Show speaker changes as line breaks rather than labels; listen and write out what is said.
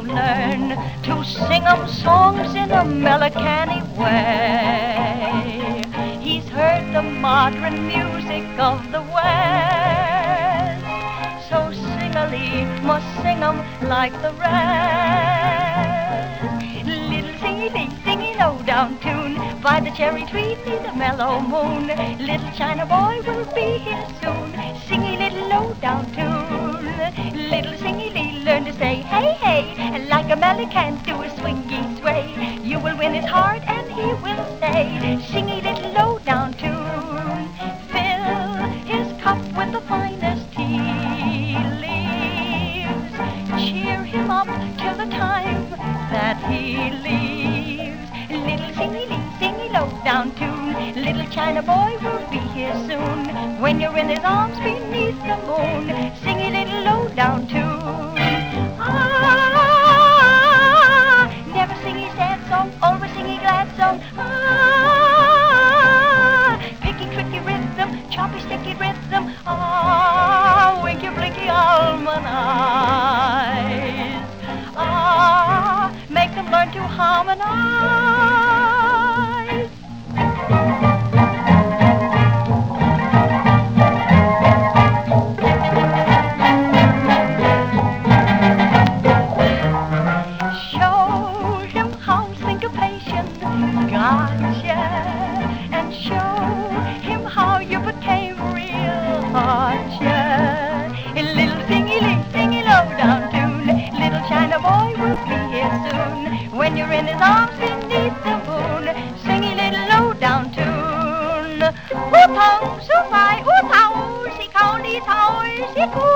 to learn to sing 'em songs in a melancholy way. He's heard the modern music of the West, so sing-a-lee must sing 'em like the rest. Little singy-lee, singy low-down tune by the cherry tree neath the mellow moon. Little China boy will be here soon, singing little low-down tune. Like a can do a swingy sway. You will win his heart and he will say, singy little low-down tune. Fill his cup with the finest tea leaves. Cheer him up till the time that he leaves. Little singy-lee, singy low-down tune. Little China boy will be here soon. When you're in his arms beneath the moon, singy little low-down tune. Harmonize. Shit.